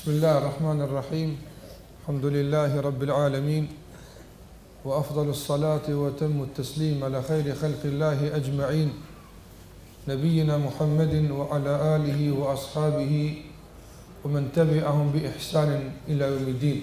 بسم الله الرحمن الرحيم الحمد لله رب العالمين وأفضل الصلاة وتم التسليم على خير خلق الله أجمعين نبينا محمد وعلى آله وأصحابه ومن تبعهم بإحسان إلى يوم الدين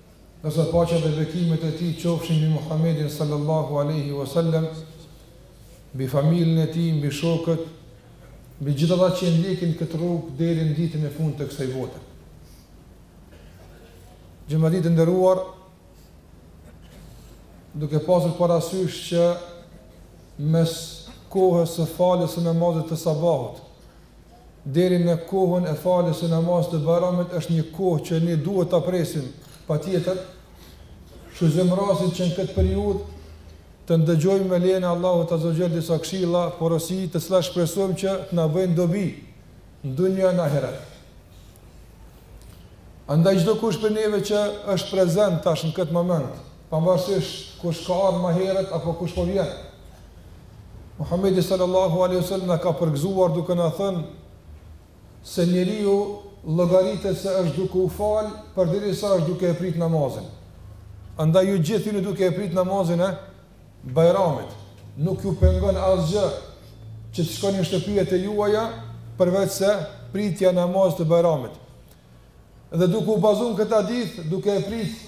ndërsa paqja dhe bekimet e tij qofshin mbi Muhammedin sallallahu alejhi wa sallam, mbi familjen e tij, mbi shokët, mbi gjithë ata që e ndjekin këtë rrugë deri në ditën e fundit të kësaj bote. Xhemat i nderuar, duke pasur parasysh që mes kohës së faljes së namazit të sabahut Deri në kohën e faljes së namazit të Bajramit është një kohë që ne duhet ta presim patjetër. Shfrytëzojmë rastin që në këtë periudhë të ndëgjojmë me lejen e Allahut Azza wa Jall disa këshilla, porosi, të cilat shpresojmë që të na bëjnë dobi në dunja në ahiret. Andaj çdo kush për neve që është prezent tash në këtë moment, pavarësisht kush ka ardhur më herët apo kush po vjen. Muhamedi sallallahu alaihi wasallam na ka përgëzuar duke na thënë se njeriu llogaritet se është duke u fal përderisa është duke e prit namazin. Andaj ju gjithë jeni duke e prit namazin e Bajramit. Nuk ju pengon asgjë që të shkoni në shtëpijet e juaja përveç se pritja e namazit të Bajramit. Dhe duke u bazuar në këtë hadith, duke e prit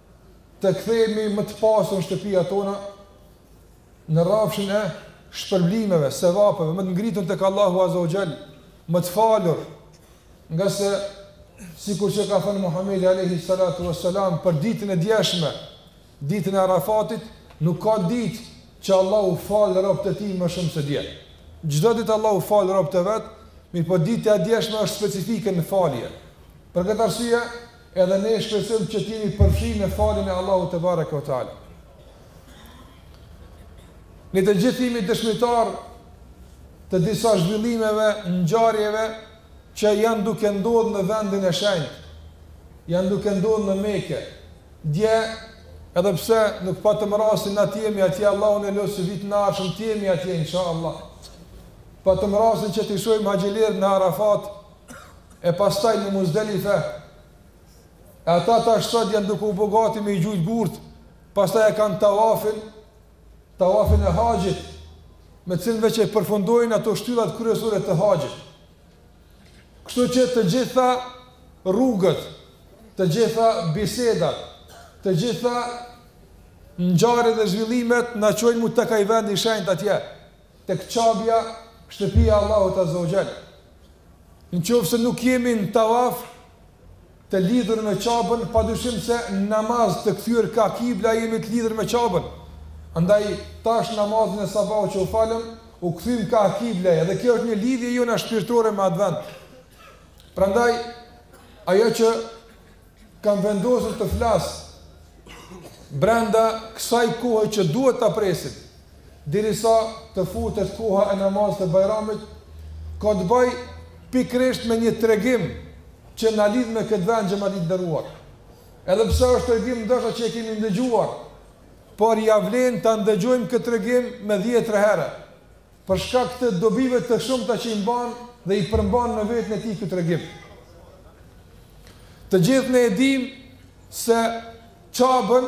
të kthehemi më të pasur në shtëpiat tona, në rrafshin e shpërblimeve, sevapeve, më të ngritun tek Allahu Azza wa Jall, më të falur, ngase, sikur që ka thënë Muhammedi alejhi salatu ves selam, për ditën e djeshme, ditën e Arafatit, nuk ka ditë që Allahu fal robët e tij më shumë se dje. Çdo ditë Allahu fal robët e vet, mirëpo dita e djeshme është specifike në falje. Për këtë arsye, Edhe ne shpresojmë që të jemi përfshirë në faljen e Allahut tebareke ve teala. Ne të gjithë jemi dëshmitarë të disa zhvillimeve, ngjarjeve që janë duke ndodhur në vendin e shenjtë. Janë duke ndodhur në Mekë. Dje, edhe pse nuk patëm rastin na të jemi atje Allahun e lusim vitin e ardhshëm të jemi atje inshallah. Patëm rastin që t'i shohim haxhilerët në Arafat, e pastaj në Muzdelife, e ata tash sot janë duke u bo gati me i gjujtë gurtë, pastaj e kanë tawafin, tawafin e haxhit, me cilën veç e përfundojnë ato shtyllat kryesore të haxhit. Kështu që të gjitha rrugët, të gjitha bisedat, të gjitha ngjarjet dhe zhvillimet na çojnë mu tek ai vend i shenjtë atje. tek Qabja, shtëpia e Allahut Azza wa Jall. Në qoftë se nuk jemi në tawaf të lidhur me Qabën, padyshim se në namaz të kthyer ka kibla jemi të lidhur me Qabën. Andaj tash namazin e sabahut që u falëm, u kthym ka kibla dhe kjo është një lidhje jona shpirtërore me atë vend. Prandaj ajo që Kam vendosur të flas brenda kësaj kohe që duhet ta presim derisa të futet koha e namazit të Bajramit, ka të bëjë pikërisht me një tregim që na lidh me këtë vend xhemat i nderuar. Edhe pse është tregim ndoshta që e kemi ndëgjuar, por ia vlen ta ndëgjojmë këtë tregim me dhjetëra herë. Për shkak të dobive të shumta që i mban dhe i përmban në veten e tij ky tregim. Të gjithë ne e dimë se Qabën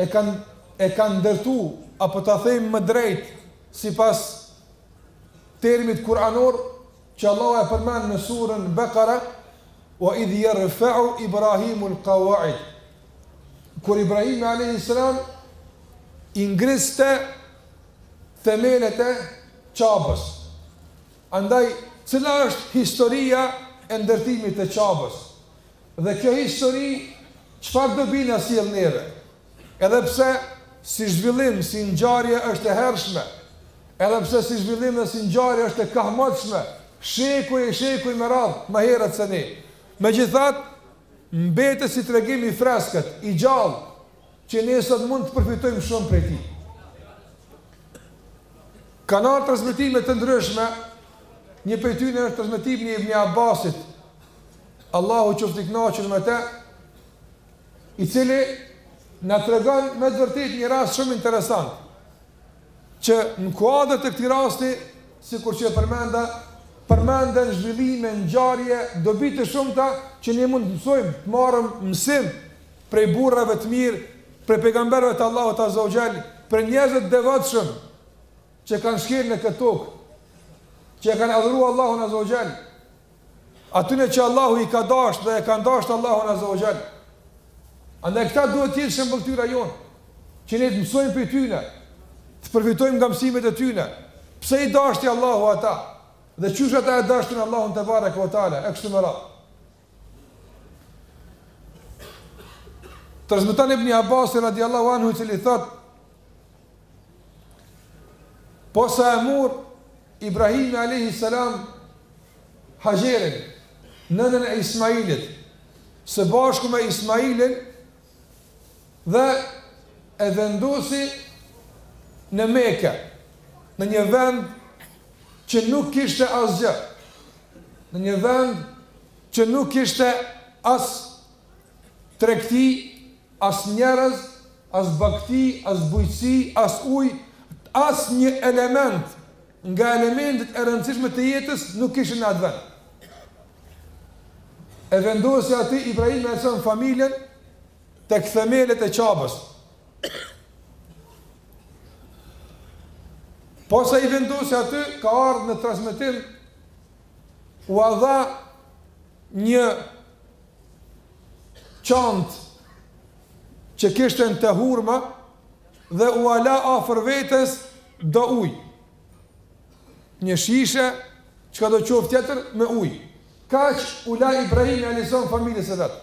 e kanë e kanë ndërtu apo ta themi më drejt sipas termit kuranor që Allah e përmend në surën Bekara wa idh yarfa'u Ibrahimu al-qawa'id kur Ibrahimi alayhi salam i ngriste themelet e Qabës. Andaj, cila është historia e ndërtimit të Qabës? Dhe kjo histori çfarë dobi na sjell neve? Edhe pse si zhvillim, si ngjarje është e hershme, edhe pse si zhvillim dhe si ngjarje është e kahmotshme, shekuj e shekuj me radhë, më herët se ne. Megjithatë, mbetet si tregim i freskët, i gjallë, Që ne sot mund të përfitojmë shumë prej tij. Kanë ardhur transmetime të ndryshme, një prej tyre është transmetimi i Ibn Abbasit. Allahu qoftë i kënaqur me të, i cili na tregon me të vërtetë një rast shumë interesant. Që në kuadër të këtij rasti, sikur që e përmenda, përmenden zhvillime, ngjarje, dobi të shumta që ne mund të mësojmë, të marrim mësim prej burrave të mirë, prej pejgamberëve të Allahut azza wa jall, prej njerëzve të devotshëm që kanë shkelë në këtë tokë, që e kanë adhuruar Allahun azza wa jall. Atyne që Allahu i ka dashur dhe e kanë dashur Allahun azza wa jall. Andaj këta duhet të jenë shembulltyra jonë, që ne të mësojmë prej tyne, të përfitojmë nga mësimet e tyne. Pse i dashti Allahu ata? Dhe qysh ata e dashtin Allahun tebareke ue teala, e kështu me radhë. Transmeton Ibn Abbasi radiallahu anhu i cili thot Posa e mor Ibrahimi alayhi salam Hajerin nënën e Ismailit së bashku me Ismailin dhe e vendosi në Mekë, në një vend që nuk kishte asgjë, në një vend që nuk kishte as tregti, as njerëz, as bakti, as bujqësi, as ujë, asnjë element nga elementet e rëndësishme të jetës nuk kishte në atë vend. E vendosi aty Ibrahimi alejhi selam familjen tek themelet e Qabës. Posa i vendosi aty, ka ardhë në transmitim, ua dha një çantë që kishte në të hurma dhe ua la afër vetes do ujë. Një shishe, çka do qoftë tjetër, me ujë. Kaq u la Ibrahimi alejhi selam familjes së vet.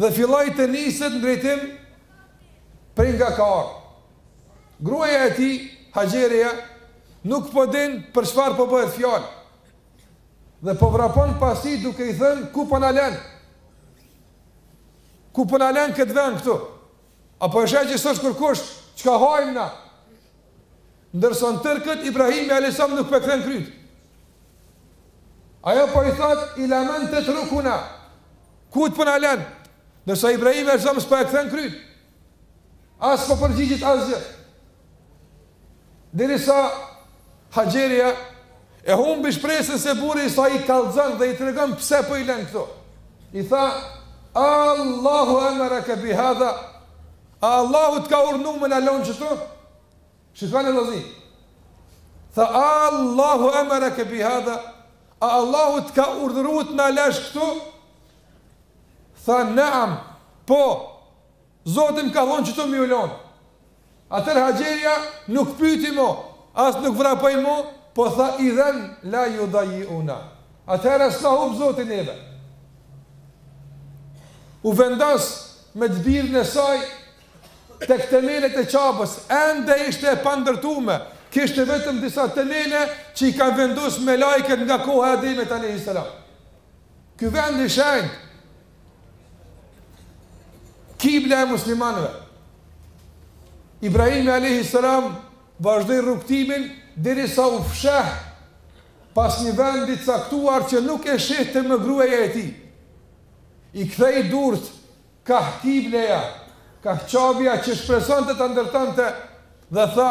Dhe filloi të niset në drejtim prej nga ka ardh. Gruaja e tij, Haxherja, nuk po din për çfarë po bëhet fjalë. Dhe po vrapon pas tij duke i thënë ku po na len. Ku po na len në këtë vend këtu. A po e sheh që s'osht kërkush, çka hajmë na? Ndërsa në tërë këtë, Ibrahimi a.s. nuk po e kthen kryt. Ajo po i thot, ila men tetrukuna, kujt po na len? Ndërsa Ibrahimi a.s. s'po e kthen kryt. As po përgjigjet asgjë. Derisa Haxherja e humbi shpresën se burri i saj i kallxon dhe i tregon pse po i lën këtu. I tha, Allahu emara ke bi hadha, a Allahu të ka urnu me na lonë qëtu? Shikon e lozi. Tha, Allahu emara ke bi hadha, a Allahu të ka urdhëruar të na lësh këtu? Tha, naam, po, Zoti më ka thonë qëtu me ju lonë. Atëherë Haxherja nuk pyti mo, as nuk vrapoi mo, po tha idhen la judajiuna. Atëherë s'na hup Zoti neve. U vendos me të birin e saj tek temelet e Qabës, ende ishte e pandërtume, kishte vetëm disa temele që i kanë vendos melaiket nga koha e Ademit alejhi selam. Ky vend i shenjtë, Kibla e muslimanëve. Ibrahimi alayhi salam vazhdoi rrugëtimin derisa u fsheh pas një vendi të caktuar që nuk e shihte më gruaja e tij. I kthej durt kah kibleja, kah Qabja që shpresonte ta ndërtonte dhe tha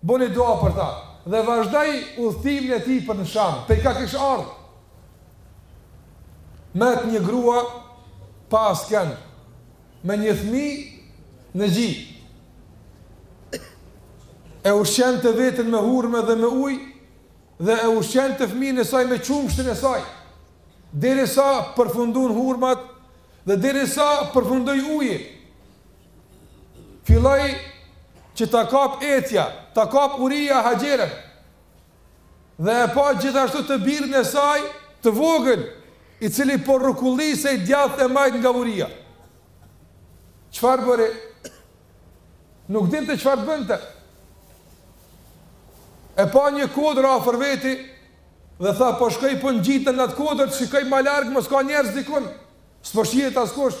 Bëri dua për ta. Dhe vazhdoi udhëtimin e tij për në Sham, pej kah kish ardh. Met një grua pa askend, me një fmi në gji, e ushqente veten me hurme dhe me uj, dhe e ushqente fminë e saj me qumështin e saj, derisa përfundun hurmat, dhe derisa përfundoi uji, Filloi që ta kap etja, ta kap uria Haxherën. Dhe e pa gjithashtu të birin e saj të vogël, i cili po rrukullisej djathtë e majtë nga uria. Çfarë bëri? Nuk dinte çfarë të bënte. E pa një kodër afër veti dhe tha po shkoj po ngjitem në atë kodër, shikoj më larg mos ka njerëz dikun. S'po shihet askush.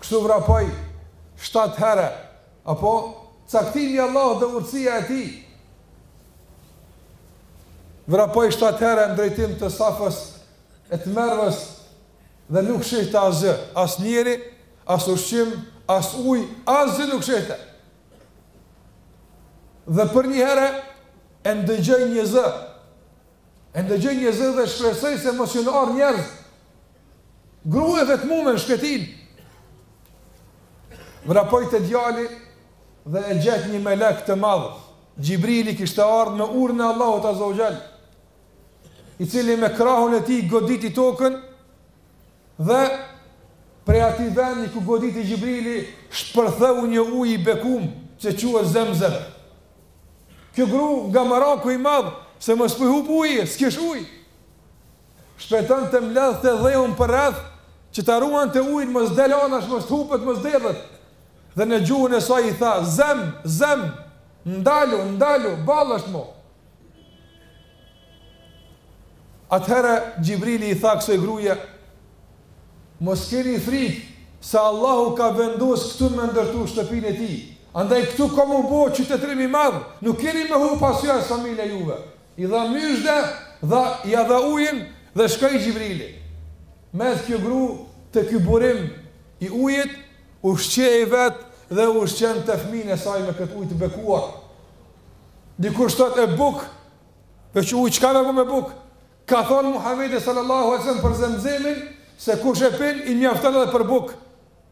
Kështu vrapoi shtatë herë, apo caktimi i Allahut dhe urtësia e tij. Vrapoi shtatë herë në drejtim të Safës e të Mervës dhe nuk shihte asgjë, as njeri, as ushqim, as ujë, asgjë nuk shihte. Dhe për një herë e ndëgjoi një zë. E ndëgjoi një zë dhe shpresoi se mos kenë ardh njerëz. Gru e vetmume në shkretinë. Vrapoi te djali dhe e gjet një melek të madh. Xhibrili kishte ardh me urdhnin e Allahut azze ue xhel, i cili me krahun e tij goditi tokën dhe prej atij vendi ku goditi Xhibrili shpërtheu një ujë i bekum që quhet zemzem. Kjo gru nga maraku i madh se mos po hup uji, s'kish ujë. Shpejton të mbledhte dheun përreth, që ta ruante ujin mos del anash, mos hupet, mos derdhet. Dhe në gjuhën e saj i tha, zem, zem, ndalu, ndalu, balë është mo. Atëherë, Xhibrili i tha kësaj gruje, mos keni frikë, se Allahu ka vendosë këtu me ndërtu shtëpinë e tij. Andaj këtu ka mu bo qytetrim i madh, nuk keni me hup as ju as familja juve. I dha myzhde dhe ia dha ujin dhe shkoi Xhibrili. Met kjo gru te ky burim i ujit, ushqehej vet dhe ushqente fëminë e saj me këtë ujë të bekuar. Dikush thotë e bukë, veç ujë çka me bo me bukë? Ka thonë Muhamedi sallallahu alaihi wasallam për zemzemin se kush e pin i mjafton edhe për bukë.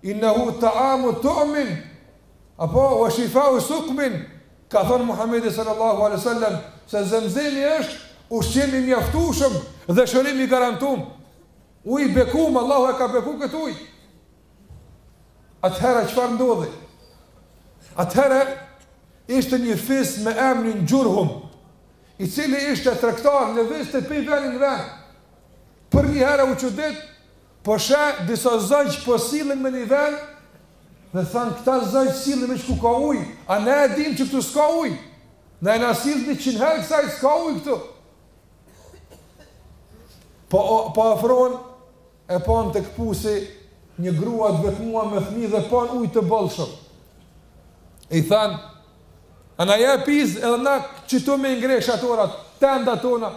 Innehu ta'amu tu'min apo wa shifa'u sukmin ka thonë Muhamedi sallallahu alaihi wasallam se zemzemi është ushqim i mjaftueshëm dhe shërim i garantum. Uji i bekum, Allahu e ka beku këtë ujë. Atëherë çfarë ndodhi? Atëherë ishte një fis me emrin Xhurhum, i cili ishte tregtar lëvizte pej venit në ven. Për një herë u çudit Po sheh disa zogj po sillen në një vend dhe thanë këta zogj sillen veç ku ka ujë, a ne e dimë që këtu s'ka ujë, na jena sill njëqind herë kësaj s'ka ujë këtu. Po po afrohen e panë te pusi një grua të vetmuar me fëmijë dhe panë ujë të bollshëm. E i thanë, a na jep izën edhe na qëtu me ngreh shatorrat, tendat tona,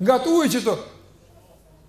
ngat ujë qëtu.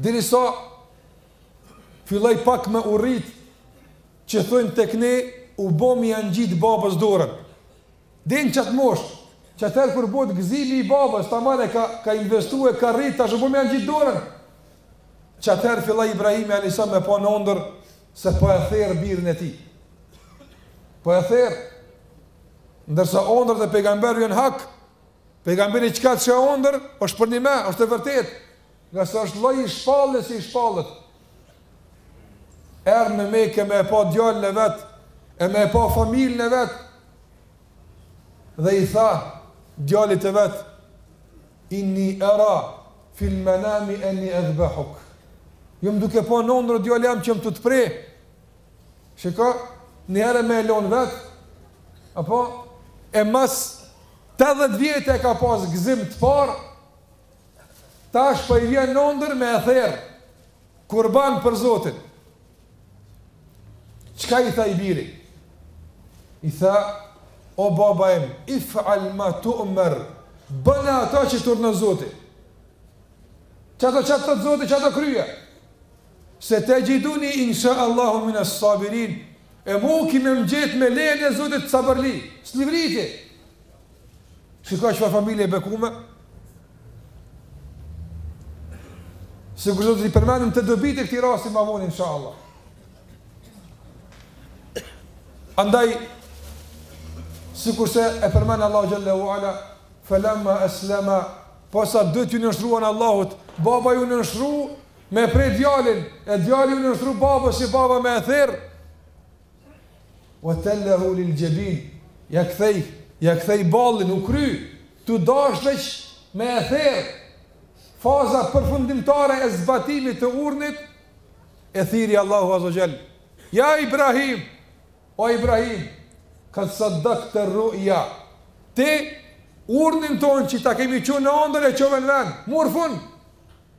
Derisa filloj pak me urrit që thojnë tek ne u bo me ia ngjit babës dorën. Deri në qat moshë, që atëherë kur bohet gëzimi i babës, tamam e ka, ka investu e ka rrit, tash u bo me ia ngjit dorën. Që atëherë filloj Ibrahimi alejhi selam me pa në ondërr se po e ther birin e tij. Po e ther, ndërsa ondrrat e pejgamberëve janë hak, Pejgamberi çka të sheh n'ondërr, është përnjime, është e vërtetë, ngase është lloj i shpalljes, i shpalljes. Erdh në Mekë me e pa djalin e vet, e me e pa familjen e vet, dhe i tha djalit të vet, inni era fil menami enni edhbehuk. Jam duke pa në ondërr djali jem që me të të pre, Shiko, një here me e lonë vetë, apo, e mas 80 vjetëve ka pas gëzim të parë, tash po i vjen në ondërr me e therë, kurban për Zotin. Çka i tha i biri? I tha, o baba im, if'al ma tu'mer, bëne atë që t'urdhnon Zoti. Qato që t'thot Zoti, qato kryje. Setexhiduni in sha Allahu min as sabirin e mu ki me m'gjet me lejen e Zotit sabërli sli vriti shiko çfarë familje e bekume sikur do t'i përmendim te dobitë e këtij rasti ma vonë in sha Allah andaj sikurse e përmend Allahu xhelle ue ala falamma aslama posa dy t'iu nënshtruan Allahut baba iu nënshtru Me prej djalin, e djali iu nënshtru babës që baba me e therr. Wa tallahu lil jabin. Ia kthej, ia kthej ballin, u kry. Tu dash veç me e therr. Faza përfundimtare e zbatimit të urdhnit e thirri Allahu azza wa jall. Ja Ibrahim, o Ibrahim, kad saddaqta ru'ya. Ti urdhnin tonë që ta kemi çuar në ëndërr e çove në vend. Mori fund.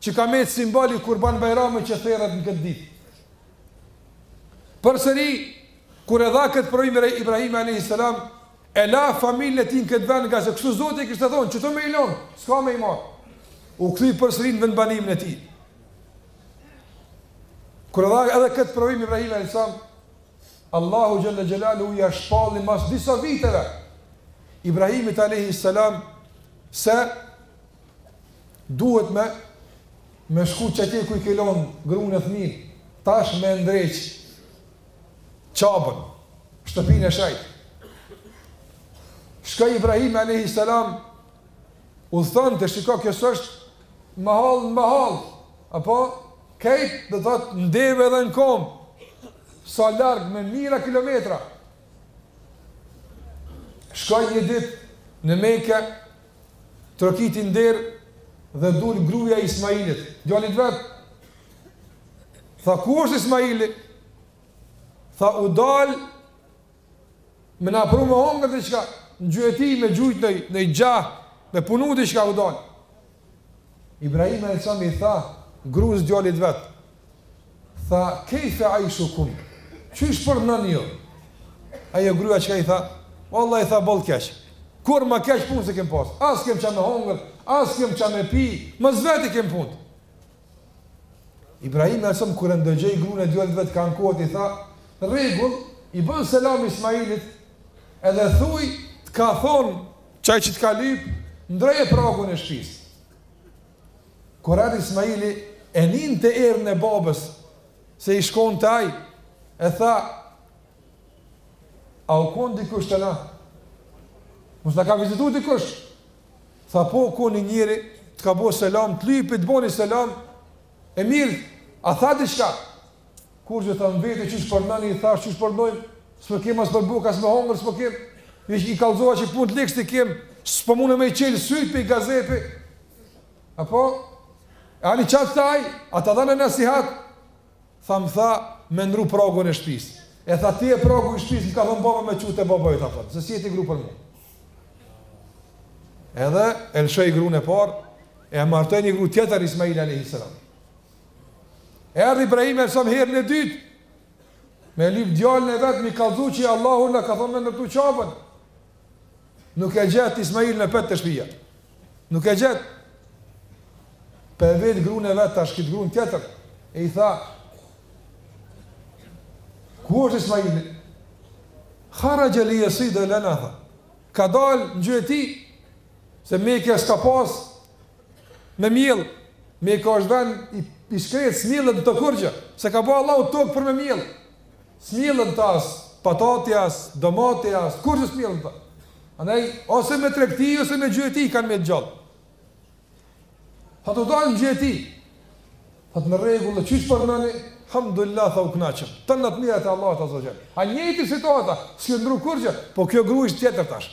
Që ka met simbol i Kurban Bajramit që therret në këtë ditë. Përsëri, kur e dha këtë provim Ibrahimi alayhis salam, e la familjen e tij në këtë vend, ngase kështu Zoti i kishte thonë, qatu me i lon, s'ka me i marr. U kthy përsëri në vendbanimin e tij. Kur e dha edhe këtë provim Ibrahim alayhis salam, Allahu xhelle xhelaluhu ja shpalli mas disa viteve. Ibrahimit alayhis salam se duhet me, me shku qatje ku i ke lon grunë e fminë, tash me ndreq Qabën, shtëpinë e shejtë. Shkoi Ibrahim a.s. u thonte shiko kjo s'është mahallë në mahallë, apo kejt do të thotë n'deve dhe në kom, sa larg me mijëra kilometra. Shkoi një ditë në Mekë, Trokiti n'derë dhe dul gruaja e Ismailit, djalit vet. Tha ku është Ismaili? Tha u dal me na pru me hongër diçka, në gjyeti me gjujt në, noj gjah, me punu diçka u dal. Ibrahim alayhis salam i tha, grusë djalit vet, Tha, Kejfe ajshukum, qysh po rrnoni ju? Ajo grua çka i tha? Vallahi tha boll keq, kurrë ma keq punët s'i kem pasë, as kem çka me hongër, as kem çka me pi, mos vet i kem punët. Ibrahim alayhis salam kur e ndëgjoi grunë e djalit vet kah ankohet i tha, n'rregull, i bënë selam Ismailit, edhe thuj, të ka thonë, qaj që të ka lypë, ndreje pragun e shpisë. Kur erdhi Ismaili e ninte erën e babës se i shkonte ai, e tha, a u konë dikush te na? Mos na ka vizitu dikush? Tha po, u konë ni njeri, të ka bo selam, të lypi, të boni selam, e mirë, a tha diçka? Kurgjo tha më veti qysh po rrnoni i thash qysh po rrnojm, s'po kem as për bukë as me hongër s'po kem. Ne i kallzova që punët keq i kem, s'po mundë me i çel sytë prej gazepi. A po ani çka t'tha ai, a t'dha naj nasihat. Tha m'tha me ndrru pragun e shtëpis. E tha ti je pragu i shtëpis, më ka thon baba me t'çu te baba yt tha thon, se s'je ti gru për mua. Edhe e lëshoi grun e parë e martoi një gru tjetër Ismail alayhis salam. Erdhi Ibrahim alayhis salam herën e dytë, me lypë djalin e vet, me i kallzu që Allahu na ka thonë me ndërtu Qabën. Nuk e gjet Ismailin apet te shpija. Nuk e gjet. Po e vet grunë e vet, tash qit grunë tjetër. E i tha, ku është Ismaili? Haraxhe li jeside lena, tha. Ka dalë në gjyeti, se Meka s'ka pasë, me mjell, Meka është ven i, i shkretë s'millet në të kurgjë, s'e ka bo Allahu tokë për me mjell, s'millet n'të as patate, as domate, as kurgjë s'millet n'të. Andaj, ose me tregti, ose me gjueti, kanë met gjallë. Tha të dalë në gjueti, tha në rregull, qysh po rrnoni, Alhamdulillah tha u kënaqëm. Tana të mirat e Allahut azze ve xhel. E njëjta situatë, s'u ndrru kurgjë, po kjo gru ishtë tjetër tash.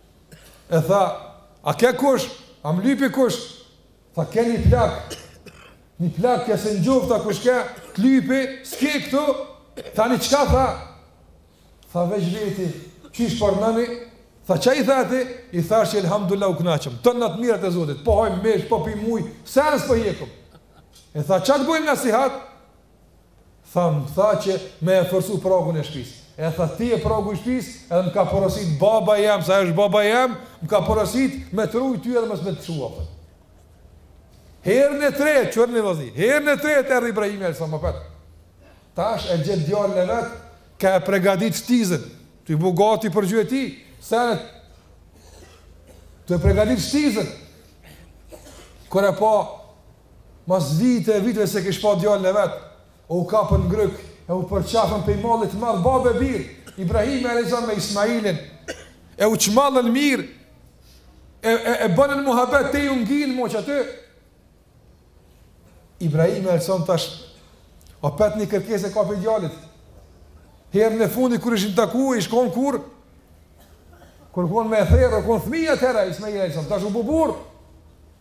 E tha, a ke kush? A më lypi kush? Tha, ke një plak. Një plak, ke s'e njofta, tha, kush ke? Të lypi, s'ke këtu? Tha, ani çka tha? Tha, veç veti, qysh po rrnoni? Tha, ça i the ti? I thash që elhamdulila u knaqëm. Tana të mirat e Zotit, po hojmë mish, po pimë ujë, se s'po hjekëm. E tha, ça të boni nasihat? Tha, më tha që me e forcu pragun e shpisë. E tha, ti je pragu i shpisë, edhe më ka porosit baba jem, se ai është baba jem, më ka porosit me të rujë ty edhe mos me të lshu, për. Herën e tretë, qërë një vazi, herën e tretë erdh Ibrahimi alejhi selam opet. Tash e gjeti djalin e vet, kah e pregadit shtizën, tu u bo gati për gjueti, senet, tu e pregadit shtizën. Kur e pa, Mas vijte e viteve s'e kish pa djalin e vet, e u kapën n'gryk, e u përqafën pej mallit t'madh babë e bir, Ibrahimi alejhi selam me Ismailin, e u çmallën mirë, e, e, e bënën muhabet, dej u nginë moç aty. Ibrahimi alejhi selam tash, opet një kërkesë e ka pej djalit. Herën e fundit, kur ishin taku, ish konë kur, kur u konë me e therë, konë fmi atëherë, Ismail alejhi selam, tash u bo burrë,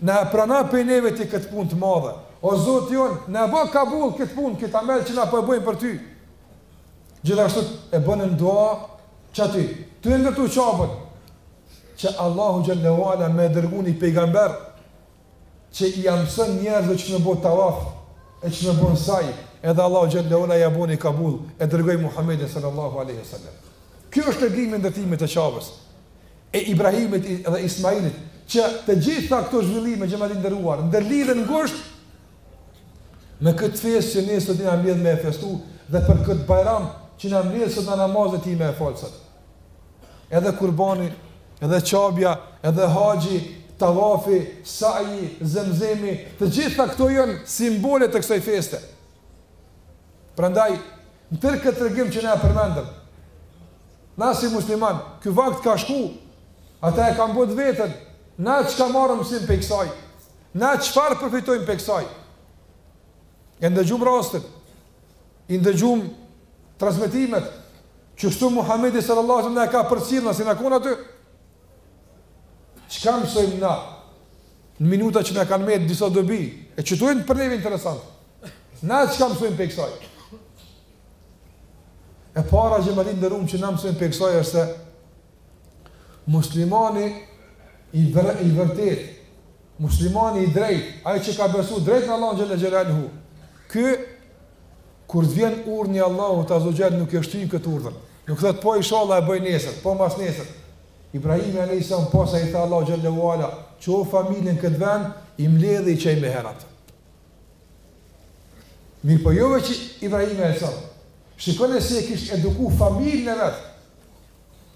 Na e prano pej neve ti këtë punë të madhe. O Zoti jonë, na e bë kabul këtë punë, këtë amel që na po e bëjmë për ty. Gjithashtu e bënën dua qaty. Tu e ndërtu Qabën që Allahu xhelle ue ala me dërgu një pejgamber që ia mson njerëzve qysh me bo tawaf e qysh me bo saj, edhe Allahu xhelle ue ala ja bëni kabul e dërgoi Muhamedin sallallahu alaihi wasallam. Ky është tregimi i ndërtimit të Qabës. e Ibrahimit edhe Ismailit, që të gjitha këto zhvillime xhemat i nderuar ndërlidhen ngushtë me këtë festë që ne sot jena mbledh me e festu dhe për këtë bajram që jena mbledh sot namazin e tij me e fal sot. Edhe kurbani, edhe Qabja, edhe haxhi, tavafi, saji, zemzemi, të gjitha këto janë simbole të kësaj feste. Prandaj, në tërë këtë tregim që na e përmendëm, na si musliman, ky vakt ka shku, ata e kanë bo t'veten, na çka marrim mësim prej kësaj, na çfarë përfitojmë prej kësaj, e ndëgjum rastin, i ndëgjum transmetimet, qysh Muhammedi sallallahu na e ka përcjellë, na s'jem kon aty, çka mësojmë na, në minuta që na kanë met disa dobi, e që t'jon për neve interesant, Na çka mësojmë prej kësaj? E para që me ditë të nderum që na mësojmë prej kësaj është se muslimani i, vër, i vërtetë, muslimani i drejt, ai që ka besu drejt në Allah xhele xhelaluhu, ky, kur të vjen urdhni i Allahut azze ue xhel, nuk e shtyjnë këtë urdhën, nuk thotë po inshalla e bëj nesër, po mas nesër, Ibrahimi alejhi selam, posa i tha Allahu xhele ue ala, çoje familjen n'këtë ven, i mledhi i çoj menjëherë. Mirëpo jo veç që Ibrahimi alejhi selam, shikoni si e kishte eduku familjen e vet.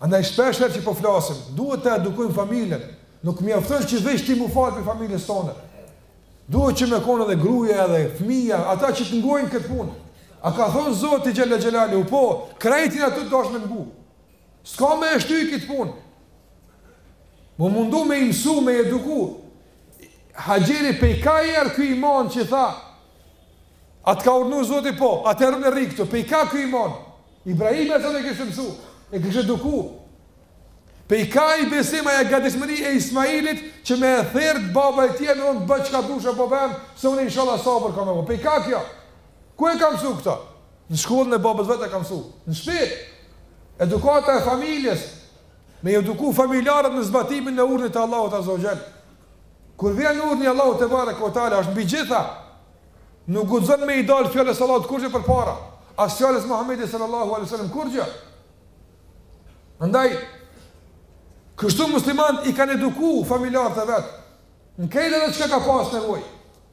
Andaj shpeshherë që po flasim, duhet të edukojmë familjen, nuk mjafton që veç ti m'u falë prej familjes tonë. Duhet që me kon edhe gruja edhe fmija, ata që të ngojnë këtë punë. A ka thonë Zoti xhele xhelaluhu, po, krejt na atë dashtë me ngu. S'ka me e shty këtë punë. M'u mundu me i msu, me i eduku, Haxherit pej ka i erdh ky iman që i tha, a të ka urdhnu Zoti po, atëherë unë rri këtu, pej ka ky iman, Ibrahimi a.s. e kishte mësu, e kishte eduku, pej ka ai besim e gadishmëri e Ismailit që me e therë baba e i thotë bon çka dush o babë, se unë inshalla sabër kam me bo, pej ka kjo, ku e ka mësu këto? Në shkollën e babës vet e ka mësu, në shpi, edukata e familjes, Me i eduku familjarët në zbatimin e urdhnit të Allahut Azza wa Jall. Kur vjen urdhni i Allahut tebareke ue teala është mbi gjitha. Nuk guxon me i dal fjalës së Allahut kurrgja përpara, as fjalës së Muhamedit sallallahu alaihi wasallam kurrgja. Andaj kështu muslimanët i kanë eduku familjarët e vet. Në krejt edhe çka ka pas nevojë.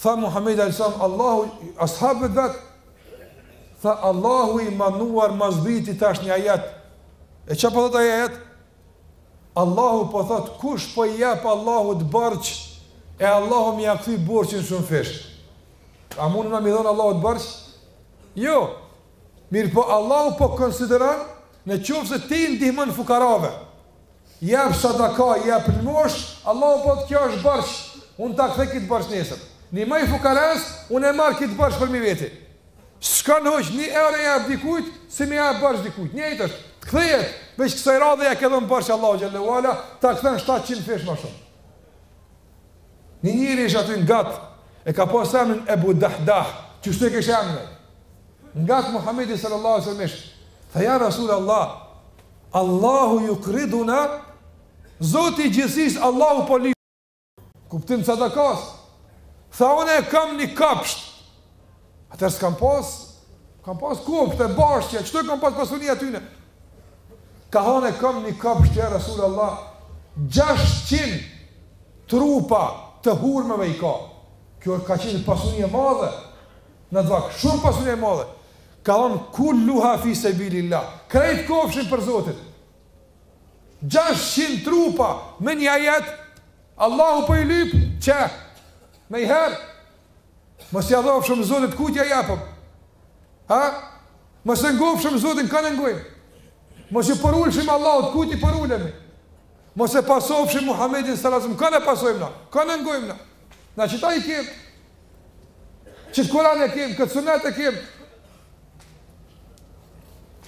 Tha Muhamedi alayhis salam, Allahu ashabëve t'vet tha Allahu i madhëruar ma zbriti tash një ajet. E çfarë po thotë ai ajet? Allahu po thot kush po i jap Allahut borxh e Allahu me ia kthy borxhin shumëfish. A mund na me i dhon Allahut borxh? Jo. Mirëpo Allahu po konsideron në qoftë se ti u ndihmon fukarave. Jep sadaka, jep lëmosh, Allahu po thotë kjo është borxh, unë ta kthej këtë borxh nesër. Nimoj fukaras, unë e marr këtë borxh përmi veti. Shkon hoq një euro ja jep dikujt, si me ja dhënë borxh dikujt. Njëjtë është, t'kthehet, veç kësaj radhe ja ke dhënë borxh Allahu xhelle ve ala, ta kthen 700 fish më shumë. Një njeri ish aty ngat, e ka pas emnin Ebu Dahdah, qeshtu e kish emnin. Ngat Muhammedit sallallahu sallam ishte, tha ja Rasul Allah, Allahu jukriduna, Zoti i gjithësisë, Allahu po lyp, kuptim sadakas, tha unë e kam një kopsht, atëherë s'kanë pas, kanë pas kopshte e bahçe, qeto kanë pas pasunia e tyne, tha unë e kam një kopsht ja Rasul Allah, 600 trupa të hurmeve i ka, kjo ka qenë pasuni e madhe, n'at vakt, shumë pasuni e madhe, Tha unë kulluha fi sebilillah, krejt kopshtin për Zotin. Gjashtëqind trupa me një ajet, Allahu po i lyp, qe? Menjiherë. Mos ia dhofshim Zotit kujt ja japëm. Ha? Mos e ngofshim Zotin kan e ngojmë. Mos i përulshim Allahut kujt i përulemi. Mos e pasofshim Muhammedin sallallahu alaihi wasallam, kan e pasojmë na, kan e ngojmë na. Na qeta i kem. Qet Kur'an e kem, këtë sunet e kem.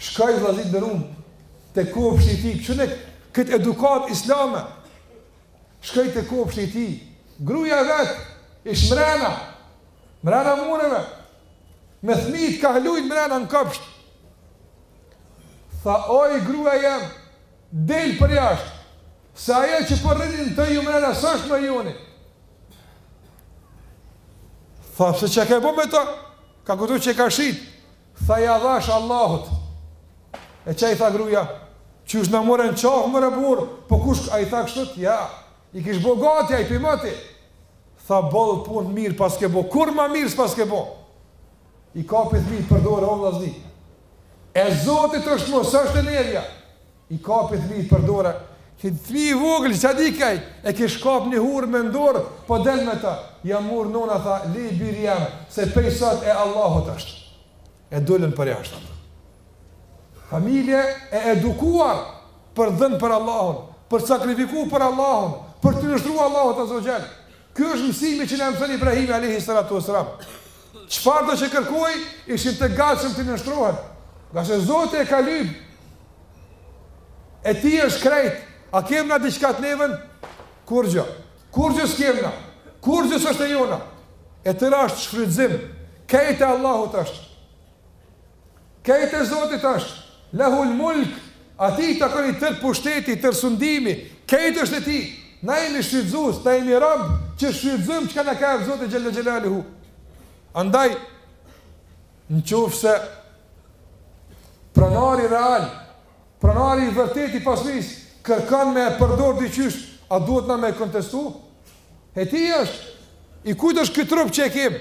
Shkoj vllazni t'nderum te kopshti i tij, kqyrne kët edukat islame. Shkoj te kopshti i tij. Gruaja e vet ish mrena. Mrena mureve. Me thmit ka lujt mrena në kopsht. Tha oj gruja jem, Del përjashtë, se ajo që po rrini në to ju mrena s'është më e jona. Tha, pse çka ke bo me ta? Ka kujtu që e ka shit. Tha, ja dhash Allahut. E çka i tha gruja? Që është në more në qafë më rëburë? Po kush, a i tha kshtu? Jo, e kish bo gati, ai pej moti. Tha, boll punë mirë paske bo. Kurrë ma mirë s'paske bo? I kapi thmit për dore o vllazni. E Zotit është më s'është e neve. I kapi thmit për dore. Qe thmi i vogël ça dika, e kish kap një hurme n'dorë, po del me ta. Ja murr nona tha, leje biri jem, se pej sot e Allahut është. E dolën përjashtë. Familje e edukuar për dhën për Allahun, për sakrifiku për Allahun, për t'iu nënshtru Allahut Azze ve Xhel. Ky është mësimi që na mëson Ibrahimi a.s. Çfarëdo që kërkoi, ishin të gatshëm t'i nënshtrohen, ngase Zoti e ka lypë. E tij është krejt. A kemi na diçka të neven? Kurgjë. Kurgjë s'kemi na. Kurgjë s'është e jona. E tëra është shfrytëzim. Krejt e Allahut është. Kejt e Zotit është, Lehul mulk, Atij i takon i tërë pushteti, i tërë sundimi, kejt është e Tij. Na jemi shfrytëzues, na jemi rob që shfrytëzojmë çka na ka dhënë Zoti xhel-le xhelaluhu. Andaj, në qoftë se pronari real, pronari i vërtetë i pasurisë kërkon me e përdor diqysh, a duhet na me e kontestu? E Tij është, i kujt është ky trup që e kem?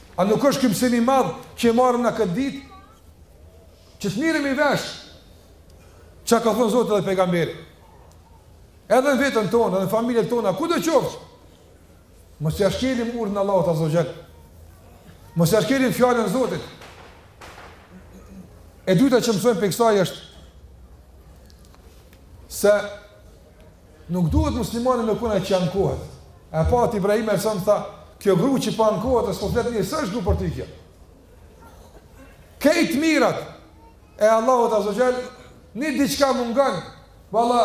A nuk është ky mësim i madh që e marrim na këtë ditë? Që të mirremi vesh çka ka thënë Zoti dhe pejgamberi. Edhe në veten tonë, edhe në familjen tonë, kudo qoftë. Mos ia shkelim urdhnin Allahut azze ve xhel. Mos ia shkelim fjalën Zotit. E dyta që mësojmë prej kësaj është se Nuk duhet muslimani me kon ai që ankohet. E patë Ibrahimi alejhi selam tha, kjo gru që po ankohet e s'po flet mirë, s'është gru për ty kjo. Kejt t'mirat e Allahut azze ve xhel, një diçka mungon, valla,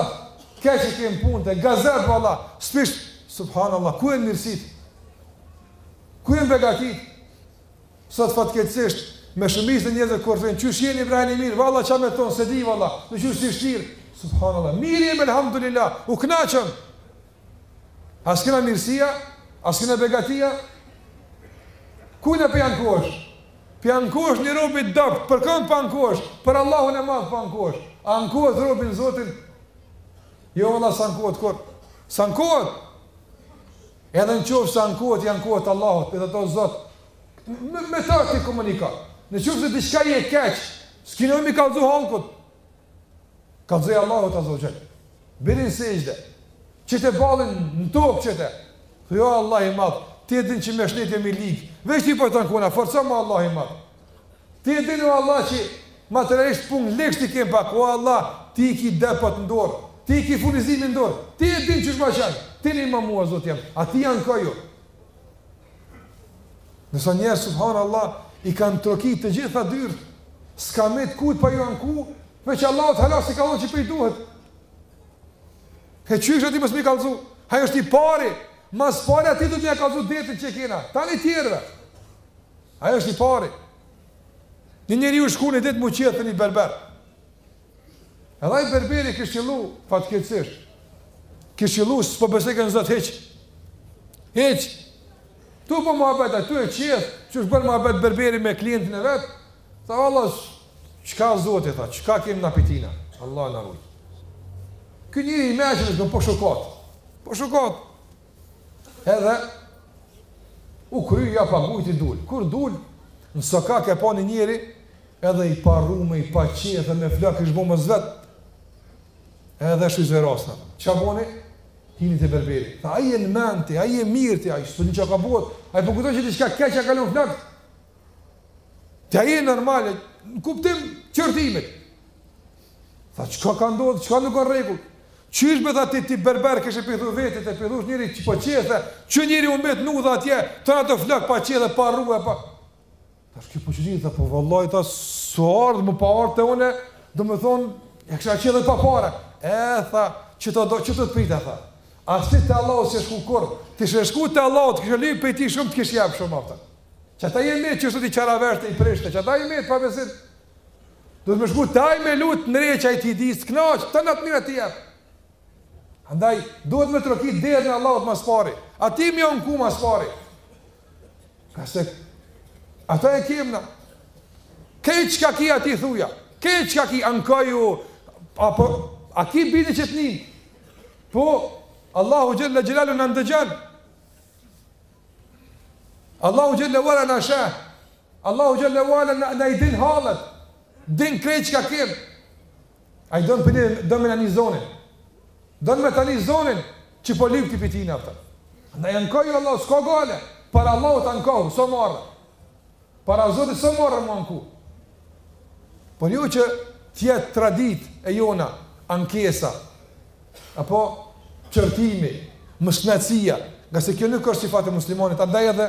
keq i kem punët, gazep, valla, s'pisht, subhanallah, ku janë mirësitë? Ku janë begatitë? Sot fatkeqësisht me shumicë të njerëzve kur thonë qysh jeni bre a jeni mirë valla ça me thon s'e di valla me qysh si shtirë subhanallah mirë jemi elhamdulillah u kënaqëm a s'kena mirësia a s'kena begatia kujna p'i ankosh p'i ankosh një robi t'dobët për kan po ankosh për Allahun e madh po ankosh a ankohet robi n'Zotin jo valla s'ankohet kurrë s'ankohet Edhe në qoftë se ankohet i ankohet Allahut, edhe ato Zot, me, me ta ti komuniko. Në qoftë se diçka je keq, s'ki nevojë m'i kallëzu hallkut. Kallëzoj Allahut azze ve xhel. Bjer në sexhde. Qite ballin në tokë qite. Thuj o Allah i madh, ti e din që me shnet jom i lig. Veç Ty po t'ankohna, forcomë Allah i madh. Ti e din o Allah që materialisht punët ligsht i kem pak, o Allah, ti i ki depot në dorë, ti i ki furnizimin në dorë, ti e din qysh ma çon, ti nimomë mua Zoti jem, Atij ankoju. Disa njerëz, subhanallah, i kanë trokit të gjitha dyert, s'ka met kujt pa iu anku, veç Allahut hala s'i ka thonë çka po i duhet. He qysh Atij mos m'i kallëzu, Ai është i pari, më së pari Atij duhet m'i kallëzu dertin që kena, tani tjerëve. Ai është i pari. Një njeri u shku një ditë m'u qeth te një berber. Edhe ai berberi kish qëllu, fatkeqësisht. Kish qëllu, s'po besojke në Zot hiç. Hiç. Tu bo muhabet, e tu e qeth, qysh bon muhabet berberi me klientin e vet. Tha valla, çka Zoti, tha, çka kem në pitina? Allahu na rujt. Ky njeri i mençëm është, po shukat. Po shukat. Edhe u kry ja pagujti, dul. Kur dul në sokak e pa një njeri edhe i parrum, i paqeth, me flokë i shbomë zvet. Edhe shu i zverasna. Çka boni? Hini te berberi. Tha, a je në men ti, a je mirë ti, a e sheh çka ka bo, ai po kujton që diçka keqe, ka lon flokt. Të aje normale, në kuptim qortimit. Tha, çka ka ndodhë, çka nuk ka rregull? Qysh me tha ti, ti berber, kështë pithu vetit e pithu njëri që po qethe, që njëri u mbet nuk dha tje, të në të flokë pa qethë, pa rrue, pa... Tha shko pra qethe, po vallaj, tha s'ka ardhë, me pas ardhë te une, domethonë, e kisha qethë pa pare. E, tha, që të do, që të të prita, tha. As ti te Allahu s'ke shku kurr, t'kishe shku te Allahu të kish lirë, pe ti shumë të kish jep shumë, tha. Që ta jemi që është të i qaraveshtë, i prishtë, që ta jemi të pa besit, Duhet me shku te Ai me lut në reqë a i ti di, s'knaqë, të në të mire tjerë. Andaj, do të me trokit dhe në Allahot mas pari, a ti mi onë ku mas pari. Ka se, ata e kemë në, kej që ka ki a ti thuja, kej që ka ki ankaju, a, po, a ki bini që të një, po, Allahu gjellë në gjellalu në ndëgjën, Allahu gjellë në vërë në shëhë, Allahu xhalla uala na na i din hallet, din krejt çka kem. Ai don për ne, don me na ni zonin. Don me ta ni zonin që po lyp ti prej Tij nafta. Na ankoju Allahut, s'ka gajle. Para Allahut ankohu, s'o marre. Para Zotit s'o marre m'u anku. Por jo që t'jetë traditë e jona, ankesa, apo qortimi, moskënaqësia, ngase kjo nuk është sifat i muslimanit, andaj edhe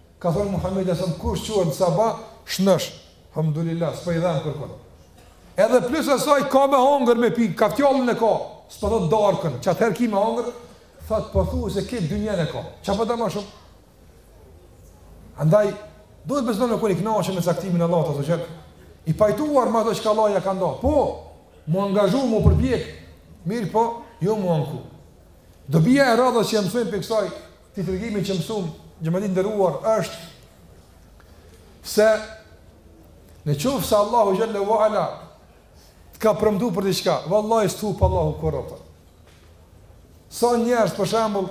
Ka thënë Muhamedi sa selam kush çohet në sabah, shnosh. Alhamdulillah, s'po i dhem kërkun. Edhe plus asaj ka me hongër me pi, kafjallin e ka. S'po thot darkën, qatëherë ki me hongër, thot po thu se krejt dynjën e ka. Çfarë po don ma shumë? Andaj duhet besimtari me kon i kënaqun me caktimin e Allahut ose çka. I pajtuar me atë që Allahu ja ka dhënë. Po, mu angazhu, mu përpjek. Mirëpo, jo mu anku. Dobia e radhës që e mësojmë prej kësaj, Ktij tregimi që mësuam, xhemat i nderuar, është se në qoftë se Allahu xhalla u ala të ka premtuar për diçka, vallahi s't'hup Allahu kurr atë. Sa njerëz për shembull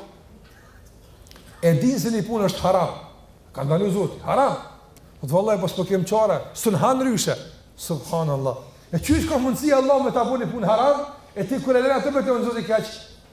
e dinë se një punë është haram. Ka ndalu Zoti, haram. Po vallahi po s'po kem çare, sun han ndryshe. Subhanallahu. E qysh ka mundsi Allahu me ta bo ni punë haram? E ti kur e lëra të bëtë Zoti keq?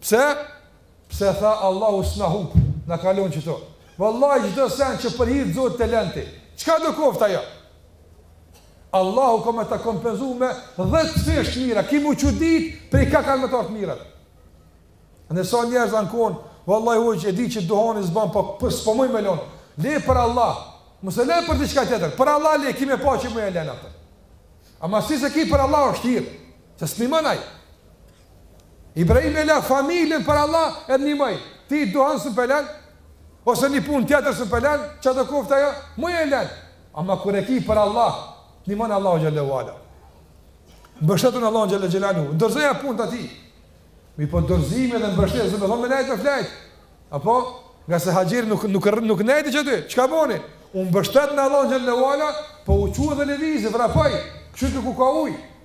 Pse? Pse tha Allahu s'na hup, na kalon qeto. Vëllaj, çdo sen që për hir të Zotit e len ti, çka do koftë ajo? Allahu ka me të kompenzu me dhjetëfish të mira, ki m'u çudit prej kah kanë me t'ardh të mirat. Nëse një rezon kom, vallahi që e di që duhani zbanë, po s'po muj me lon, le për Allah, mos e le për diçka tjetër, për Allah le, ki me pa që mu e lenë atër. Ama si s'e ki për Allah është hirë, se s't'nimon ai. Ibrahim e la familjen për Allah e nimoi. Ti duhanin s'po e len, ose një pun tjetër s'po e len, çka do koftë ajo, mun e len. Ama kur e ki për Allah, të nimon Allahu xhelle ve ala. Mbështetu n'Allahun xhelle xhelaluhu, dorzoja punët atij. Mirëpo dorzimi dhe mbështetja s'do me thonë me nejtë me flejtë. Apo, ngase Haxherja nuk, nuk, nuk, nuk nejtë qaty, çka boni? U mbështet në Allahun xhelle ve ala, po u çua dhe lëvizi, vrapoi, kështu ku ka ujë.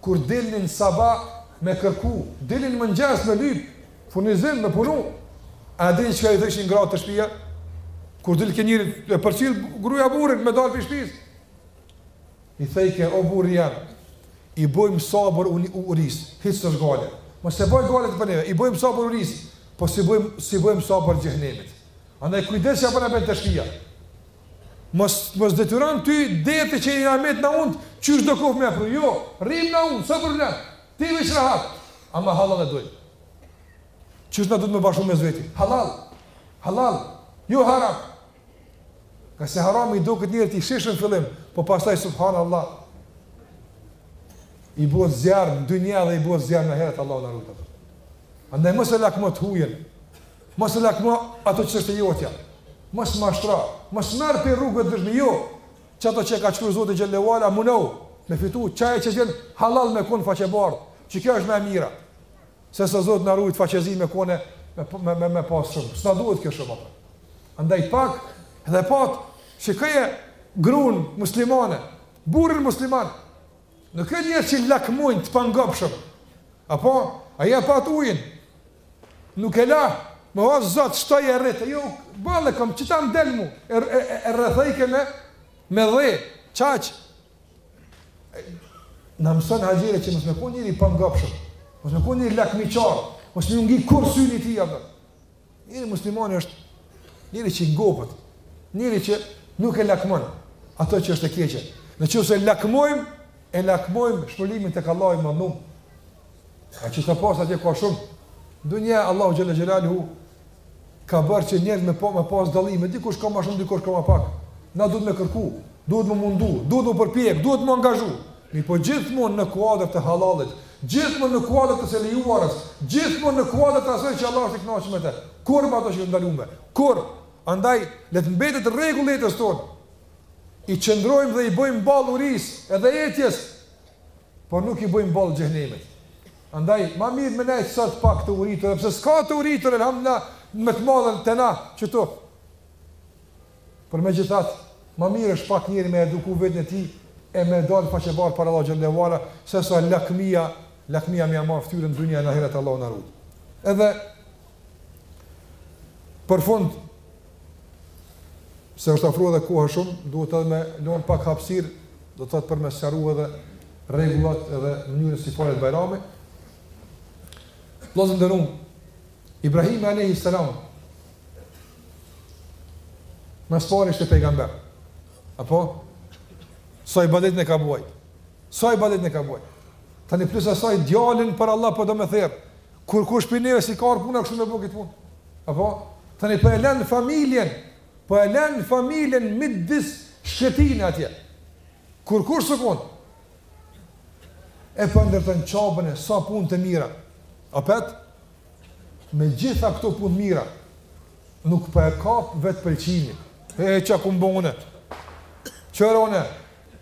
Kur dilnin sabah me kërku, dilnin mëngjes me lyp, furnizim me punu. A e dini çka i thojshin gratë te shtëpia? Kur dilke njeri e përcill gruaja burrin me dal prej shtëpisë. I thejke o burri jem, i bojm sabër urisë, hiç s'është gajle. Mos e boj gajle ti për neve, i bojm sabër urisë, po s'i bojm s'i bojm sabër xhehenemit. Andaj kujdes çka po na bjen te shtëpia. Mos, mos t'detyron ty. Dhe të kena me t'ra naund, qysh do koftë me afru. Jo, rrim naund, s'ka problem. Ti veç rahat. Ama halal e doj. Qysh na duhet me bashku mes veti. Halal. Halal. Jo haram. Ngase harami i doket njerit i shishëm n'fillim, po pastaj subhanallah. I bëhet zjarr në dynja dhe i bëhet zjarr në ahiret, Allahu na rujt. Andaj mos e lakmo të hujen, Mos e lakmo atë që s'është e jotja. Mos mashtro, mos merr për rrugët dëshmi jo. Qato që ka shkruar Zoti xhelle ve ala munou me fitu qajo që vjen halal me kon faqebardh. Që kjo është më e mira. Se sa Zoti na rujt faqezi me kone me me me, me pas shumë. S'na duhet kjo shumë apo. Andaj pak dhe pat shikoje grun muslimane, burrin musliman. Nuk janë njerëz që lakmojnë të pangopshëm. Apo, e pa at ujin, Nuk e la, ma o Zot, shtoj e rrite, jo, boll e kom, qeta më del mu, e, e, e, e rrethejke me, me dhe, qaq. Na mëson Haxherja që mos me kon njeri i pangopshëm, mos me kon njeri lakmiqar, mos me u ngi kurrë syni i tij, apo. Njeri muslimani është njeri që ngopet, njeri që nuk e lakmon ato që është e keqe. Në qoftë se lakmojmë, e lakmojmë shpërblimin tek Allahu ma shumë. A që s'ka pas atje ka shumë. Dunja Allahu xhelle xhelaluhu ka bërë që njerëzit me po me pas dallime, dikush ka ma shumë, dikush ka ma pak. Na duhet me kërku, duhet m'u mundu, duhet m'u përpjek, duhet m'u angazhu. Mirëpo gjithmonë në kuadër të hallallit, gjithmonë në kuadër të së lejuarës, gjithmonë në kuadër të asaj që Allah është i kënaqur me të. Kurrë me ato të ndalume, kurrë. Andaj le të mbetet rregulli i jetës tonë. I qëndrojmë dhe i bëjmë ballë urisë edhe etjes por nuk i bëjmë ballë xhehenemit. Andaj, ma mirë me nejtë sot pak të uritur, edhe pse s'ka të uritur, elhamdulilah, me të madhen te na, qëtu. Por megjithatë, ma mirë është pak njeri me eduku veten e tij, e me dalë faqebardhë para Allahut xhelle ve ala, se sa lakmija, lakmija me ia marrë ftyrën n'dunja e n'ahiret, Allahu na rujtë. Edhe, për fund, Pse është afruar edhe koha shumë, duhet edhe me lënë pak hapësirë, do të thotë për me sqaruar edhe rregullat edhe mënyrën si falet Bajrami. Vllazën t'nderum, Ibrahim alejhi selam, më së pari ishte pejgamber, apo, sa ibadete ka bo aj, sa ibadete ka bo aj, tani plus asaj, djalin për Allah po do me therr, Kurkush prej neve s'i ka ardhë puna kështu, me bo kit punë. Apo? Tani po e len familjen, po e len familjen midis shkretine atje. Kurkush s'u konë. E po ndërton Qaben e sa punë të mira. Apet? Me gjitha këto punë t'mira, nuk po e kap vetëpëlqimi. E, e çka kum bonë? Qërë one?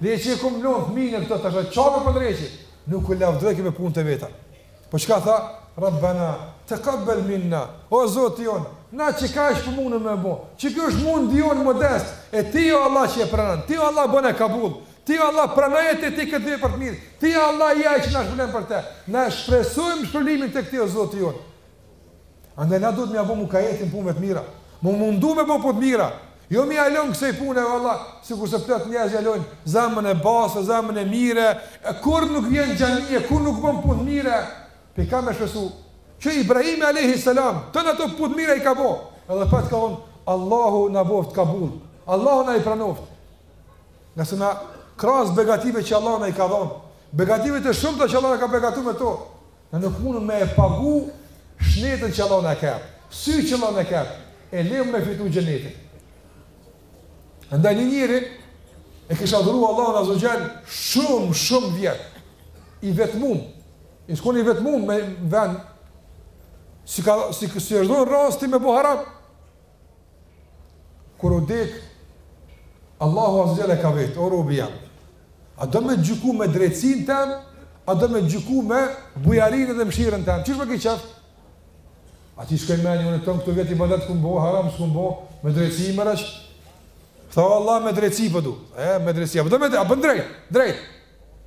Dhe e që kum lonë fëminë këtu, tash Qaben po e ndreqi? Nuk u lavdrojke me punët e veta. Po çka tha, Rabbena, teqabbel minna, O Zoti jonë, na qëkaq po munëm me bo, qëky është mundi jonë modest, e Ti o Allah që e pranon, Ti o Allah bëne kabul, Ti o Allah pranoje te Ti këtë vepër të mirë, Ti o Allah je ai që na shpërblen për te, na shpresojmë shpërblimin tek Ti o Zoti jonë. Andaj na duhet me ja bo mukajetin punëve të mira. M'u mundu me bo punë të mira. Jo me ia lon kësaj pune, valla, sikurse plot njerëz ia lon, zemrën e pastër, zemrën e mirë, e kurrë nuk vjen n'xhami, kurrë nuk bën punë të mira, pe ka me shpresu. Që Ibrahimi a.s. tana ato punë të mira i ka bo, edhe prapë ka thonë, Allahu na boftë kabull, Allahu na i pranoftë. Nëse na krahas begative që Allahu na i ka dhonë, begative të shumta që Allahu na ka begatu me to, Ne nuk mundem me e pagu shnetën që Allahu na e ka jap. Sytë që Allahu na e ka jap, e le më me fitu xhenetin. Andaj një njeri e kish adhuru Allahun azze ve xhel shumë shumë vjet. I vetmum. Ish kon i vetmum n'ni vend si ka si si është dhënë rasti me Buharat. Kur u dek Allahu azze e ka vet, o robi jem. A do me gjyku me drejtsin tem, a do me gjyku me bujarin dhe mshiren tem, qysh me ki qef? Atij shkoj menja, unë ton këto vjet ibadet kum bo, haram s'kum bo, me drejtsi i mërësh? Tha Allah me drejtsi pra po du, e, me drejtsi, a për po me drejtsi, a për po drejt, drejt,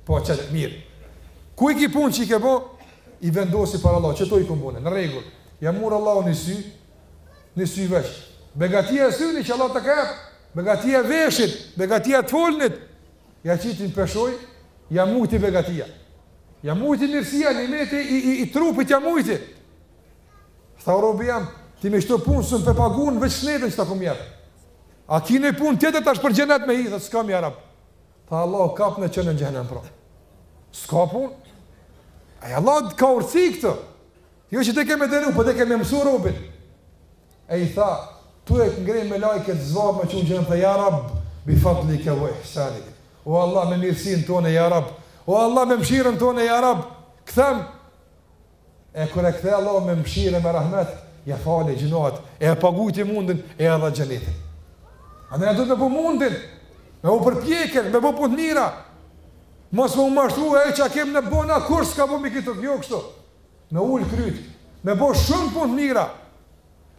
po qëtë, mirë. Ku i ki pun që i ke bo? I vendosi para Allah, qëto i kum bon, në rregull, ja mur Allah një sy, një sy vesh, begatia e synit që Allah të kërë, Begatia e veshit, begatia e të folnit, ja qiti në peshoj, ja mujti begatia. Ja mujti mirësia, nimeti i, i, i trupit ja mujti. Tha o robi jem, ti me kto punë s'më pe pagun, veç shnetën që ta ku mjerë. A ki naj punë tjetër tash për xhenet me hi, tha s'kam ja Rab. Tha Allah, kapne çone në xhehenem pra. S'ka punë. Aja Allah, ka urtsi këtë. Jo që deke me dënu, po deke me mësu robin. E i tha, tuj e ngreh melaiket zvarrë me çu në xhehenem tha, Ja Rabb, bi fadlike wa ihsanik, O Allah me mirësinë tone, Ja Rabb, O Allah me mëshirën tone, Ja Rabb, kthemë! E kur e kthej Allahu me mëshirë e me rahmet, ja fali gjynahet, e e pagujti mundin, e i dha xhenetin. Andaj duhet me bu mundin, me bu përpjekjen, me bu punë të mira, mos me u mashtru e ça kem na bo na, kur s'ka bu mi kitur, jo kështu. Me ul kryt, me bo shumë punë të mira,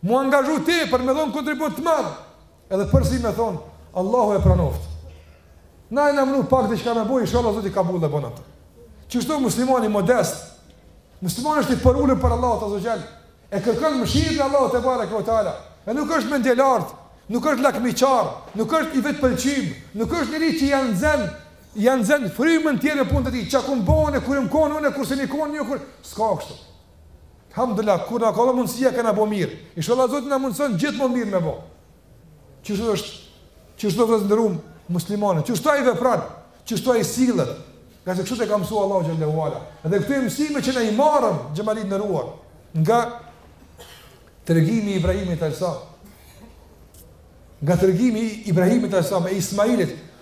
mu angazhu tepër, me dhon kontribut të madh, edhe përsëri me thon, Allahu e pranoft. Na jena munu pak diçka me bo, inshallah Zoti kabul e bon atë. Qështu muslimani modest, muslimani është i përulun para Allahut azze ve xhel, e kërkon mëshirën e Allahut tebareke ve teala, e nuk është mendje lartë, nuk është lakmiçar, nuk është i vetëpëlqym, nuk është njeri që ja nxen, Ja nxen frymën tjerëve punët e tij, ça kum bën e kur jam kon unë kur s'jeni kon ju kur s'ka kështu. Alhamdulillah kur na ka dhënë mundësia kena bë mirë. Inshallah Zoti na mundson gjithmonë mirë me bë. Qështu është qështu o të nderum muslimani. Qështu ai vepron, qështu ai sillet. Ngase kështu e ka mësuar Allahu xhelle ve ala. Dhe këto janë mësime që ne i marrim xhemat i nderuar nga tregimi i Ibrahimit alayhis salam. Nga tregimi i Ibrahimit alayhis salam e Ismailit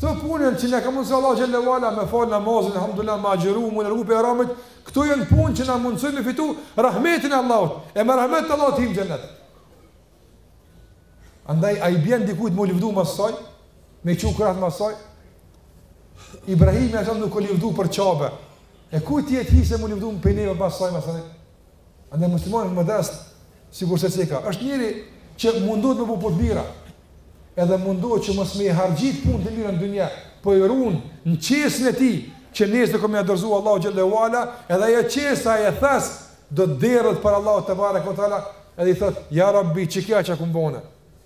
Këto punë janë që na ka mundësu Allahu xhelle ve ala me fal namazin elhamdullah me agjëru mu largu prej haramit, këto janë punë që na mundësojnë me fitu rahmetin e Allahut, e me rahmet të Allahut të hijmë xhenet. Andaj a i bjen dikujt mu lëvdu më saj, me çu kryt më saj. Ibrahimi nuk u lëvdu për qabe. E ku ti e të hise mu lëvdu më pejneve më saj më saj? Andaj muslimani modest, sikurse ceka, është njeri që mundohet me bo punë të mira, edhe mundohet që mos me i harxhit punë të mira në dynja, po i run në qesen e tij, që nesër ka me ja dorëzu Allahut xhelle ve ala, edhe ajo qesja aj thes, do të derdhet para Allahut tebareke ve teala, edhe i thotë, ja rabbi, qekjo ça kum bon?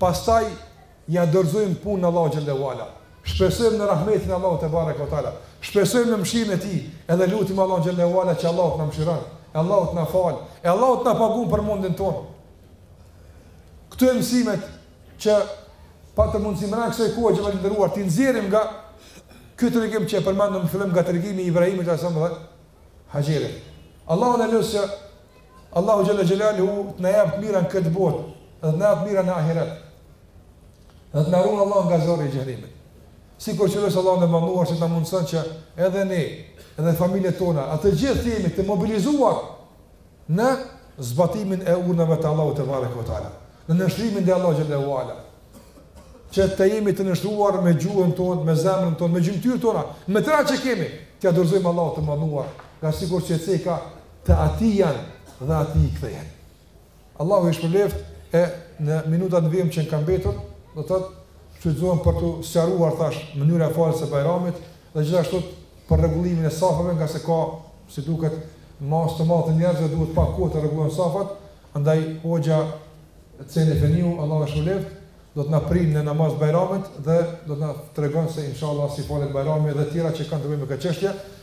Pastaj ja dorëzojmë punën Allahut xhelle ue ala. Shpresojmë në rahmetin e Allahut tebareke ve teala. Shpresojmë në mëshirën e Tij, edhe lutim Allahun xhelle ue ala që Allahu të na mëshiron, e Allahu të na falë, e Allahu të na paguan për mundin tonë. Këto janë mësimet që patëm mundësi brenda kësaj kohe, vëlla i nderuar, t'i nxjerrim nga ky tregim që e përmendëm në fillim nga tregimi i Ibrahimit a.s. dhe Hajerit. Allahun e lus që Allahu xhelle xhelaluhu të na jap të mira në këtë botë dhe të na jap të mira në ahiret. Dhe të na ruan Allahu nga zjarri i xhehenemit. Sikur që lus Allahun e Madhëruar që ta mundëson që edhe ne, edhe familjet tona, të gjithë të jemi të mobilizuar në zbatimin e urdhrave të Allahut tebareke ve teala. Në nënshtrimin ndaj Allahut xhelle ue ala. Që të jemi të nënshtruar me gjuhën tonë, me zemrën tonë, me gjymtyrët tona, me tëra që kemi, t'ia dorëzojmë Allahut të Madhëruar, ngase sikur që e ka Të Atij janë dhe Atij i kthehen. Allahu i shpërbleftë e në minutat në vijim që na kanë mbetur, do të shfrytëzohen për të sqaruar tash mënyrën e faljes së bajramit dhe gjithashtu për rregullimin e safave ngase ka, si duket, masë të madhe të njerëzve duhet pak kohë të rregullohen safat, ndaj hoxha Ceni Feniu, Allahu e shpërbleftë, do të na prinë në namaz të bajramit dhe do të na tregon se inshallah si falet bajrami dhe tjera që kanë të bëjnë me këtë çështje,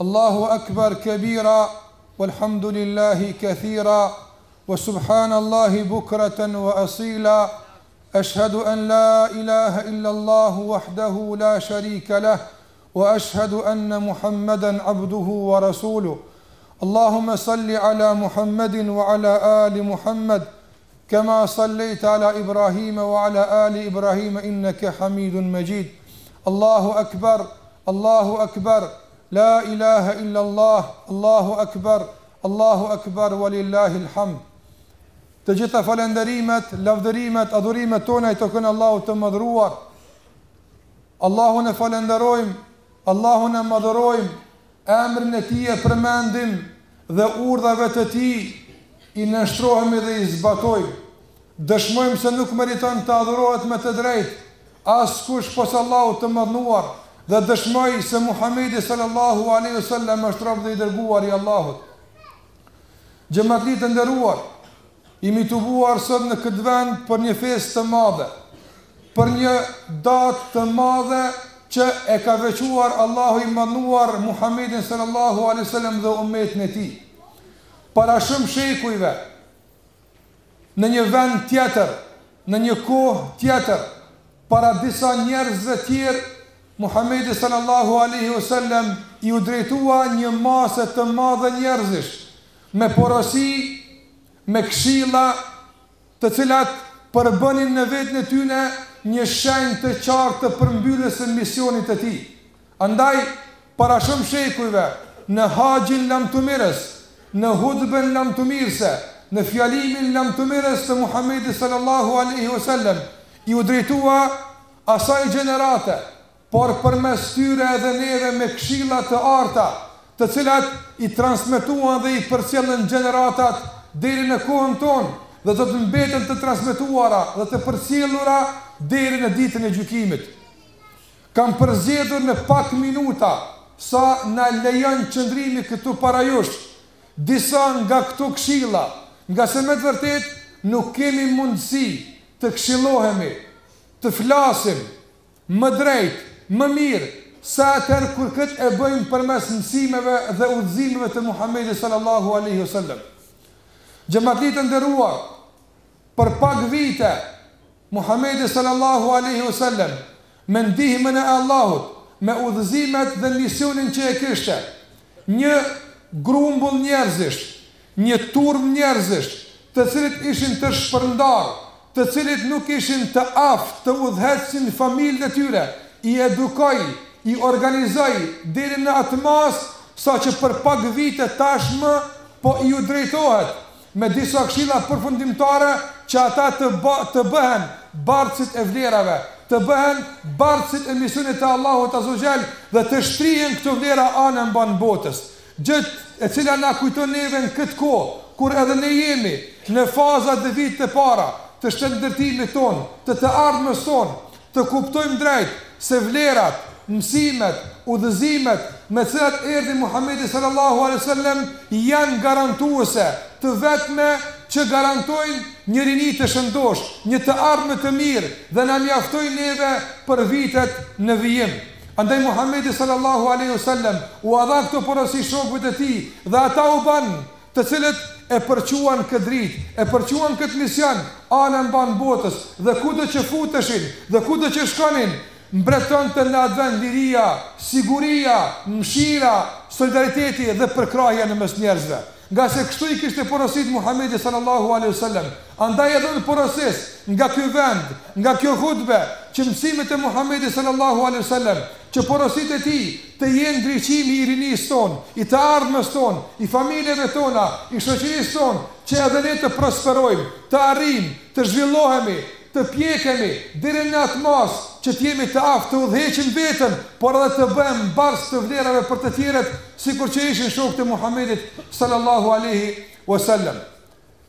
الله أكبر كبيرا والحمد لله كثيرا وسبحان الله بكرة وأصيلا أشهد أن لا إله إلا الله وحده لا شريك له وأشهد أن محمدا عبده ورسوله اللهم صل على محمد وعلى آل محمد Kema sallejte ala Ibrahime wa ala ali Ibrahime inneke Hamidun Mejid. Allahu Ekber, Allahu Ekber, La ilahe illa Allah, Allahu Ekber, Allahu Ekber, wa lillahil hamd. Të gjitha falenderimet, lavdërimet, adhurimet tona i takojnë Allahut të madhëruar. Allahun e falenderojmë, Allahun e madhërojmë, Emrin e Tij e përmendim dhe urdhrave të Tij i nënshtrohemi dhe i zbatojmë. Dëshmojmë se nuk meriton të adhurohet me të drejtë askush pos Allahut të Madhëruar dhe dëshmoj se Muhamedi sallallahu alejhi ue sellem është rob dhe i dërguar i Allahut. Xhematlinj të nderuar! Jemi tubuar sot në këtë vend për një festë të madhe, për një datë të madhe që e ka veçuar Allahu i Madhëruar Muhammedin sallallahu alaihi wasallam dhe ummetin e tij. Para shumë shekujve, në një vend tjetër, në një kohë tjetër, para disa njerëzve tjerë, Muhammedi sallallahu alaihi wasallam iu drejtua një mase të madhe njerëzish, Me porosi, me këshilla, të cilat përbënin në veten e tyre një shenjë të qartë të përmbylljes së misionit të tij. Andaj, para shumë shekujve, në Haxhin lamtumirës, në hutben lamtumirëse, në fjalimin lamtumirës të Muhamedit sallallahu alejhi ue sellem, iu drejtua asaj gjenerate, por përmes tyre edhe neve me këshilla të arta, të cilat i transmetuan dhe i përcollën gjeneratat deri në kohën tonë dhe do të mbeten të transmetuara dhe të përcjellura deri në Ditën e Gjykimit. Kam përzgjedhur në pak minuta, sa na lejon qëndrimi këtu para jush, disa nga këto këshilla, ngase me të vërtetë nuk kemi mundësi të këshillohemi, të flasim, më drejt, më mirë, se atëherë kur këtë e bëjmë përmes mësimeve dhe udhëzimeve të Muhammedit sallallahu alejhi ve sellem. Xhematli të nderuar, për pak vite, Muhammedi sallallahu alejhi ve sellem, me ndihmën e Allahut, me udhëzimet dhe misionin që e kishte, Një grumbull njerëzish, një turmë njerëzish, të cilët ishin të shpërndarë, të cilët nuk ishin të aftë të udhëheqin familjet e tyre, i edukoi, i organizoi deri në atë masë sa që për pak vite tashmë po iu drejtohet me disa këshilla përfundimtare që ata të të bëhen bartësit e vlerave, të bëhen bartësit e misionit të Allahut azze ve xhel dhe të shtrihen këto vlera anë e mbanë botës, gjë e cila na kujton neve në këtë kohë kur edhe ne jemi në faza dhe vite të para të shtetndërtimit tonë, të të ardhmes sonë, të kuptojmë drejt se vlerat, mësimet, udhëzimet me të cilat erdhi Muhamedi sallallahu alejhi ve sellem janë garantuese, të vetme që garantojnë një rini të shëndoshë, një të ardhme të mirë dhe na mjaftojnë neve për vitet në vijim. Andaj Muhamedi sallallahu alejhi ve sellem ua dha këto porosi shokëve të tij dhe ata u bënë të cilët e përçuan këtë dritë, e përçuan këtë mision, anë e mbanë botës, dhe kudo që futeshin, dhe kudo që shkonin, mbretonte në atë vend liria, siguria, mëshira, solidariteti dhe përkrahja në mes njerëzve. Ngase kështu i kishte porositur Muhamedi sallallahu alejhi ve sellem. Andaj edhe unë porosis, nga ky vend, nga kjo hutbe, që mësimet e Muhamedit sallallahu alejhi ve sellem, që porositë e tij, të jenë ndriçimi i rinisë tonë, i të ardhmes tonë, i familjeve tona, i shoqërisë tonë, që edhe ne të prosperojmë, të arrijmë, të zhvillohemi, të pjekemi deri në atë masë që të jemi të aftë të udhëheqim veten, por edhe të bëhemi bartës të vlerave për të tjerët, sikur që ishin shokët e Muhamedit, sallallahu alejhi ue sellem.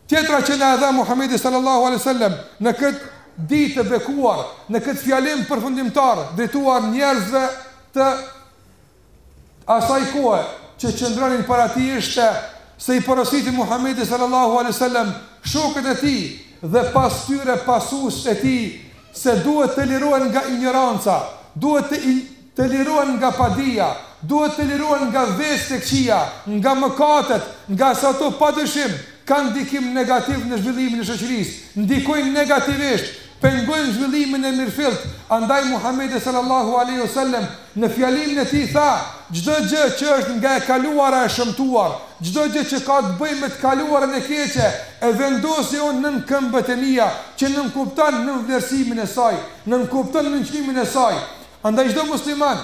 Tjetra që na e dha Muhamedi sallallahu alejhi ve sellem në këtë ditë të bekuar, në këtë fjalim përfundimtar drejtuar njerëzve të asaj kohe që qëndronin para tij ishte se i porositi Muhamedi sallallahu alejhi ve sellem shokët e tij dhe pas tyre pasuesit e tij se duhet të lirohen nga injoranca, duhet të Të lirohen nga padija, duhet të lirohen nga veset e këqija, nga mëkatet, ngase ato padyshim kanë ndikim negativ në zhvillimin e shoqërisë, ndikojnë negativisht, pengojnë zhvillimin e mirëfilltë, andaj Muhamedi sallallahu alejhi o sellem në fjalimin e tij tha, çdo gjë që është nga e kaluara e shëmtuar, çdo gjë që ka të bëjë me të kaluarën e keqe, e vendosi unë nën këmbët e mia, që nënkupton nënvlerësimin e saj, nënkupton nënçmimin e saj, Andaj çdo musliman,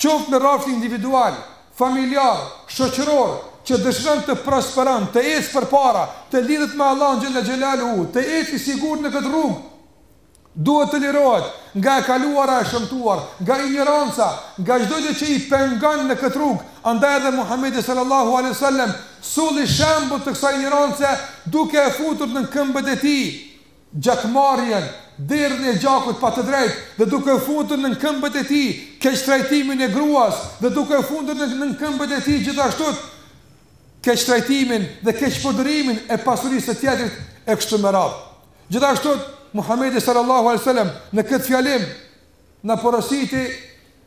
qoftë në rrafshin individual, familjar, shoqëror, që dëshiron të prosperon, të ecë përpara, të lidhet me Allahun xhelle xhelaluhu, të ecë i sigurt në këtë rrugë, duhet të lirohet nga e kaluara e shëmtuar, nga injoranca, nga çdo gjë që i pengon në këtë rrugë, andaj edhe Muhamedi sallallahu alejhi ve sellem solli shembull të kësaj injorance duke e futur nën këmbët e tij gjakmarrjen, derdhjen e gjakut pa të drejtë dhe duke futur nën këmbët e tij keqtrajtimin e gruas dhe duke futur nën këmbët e tij gjithashtu keqtrajtimin dhe keqpërdorimin e pasurisë së tjetrit e kështu me radhë. Gjithashtu Muhamedi sallallahu alaihi wasallam në këtë fjalim na porositi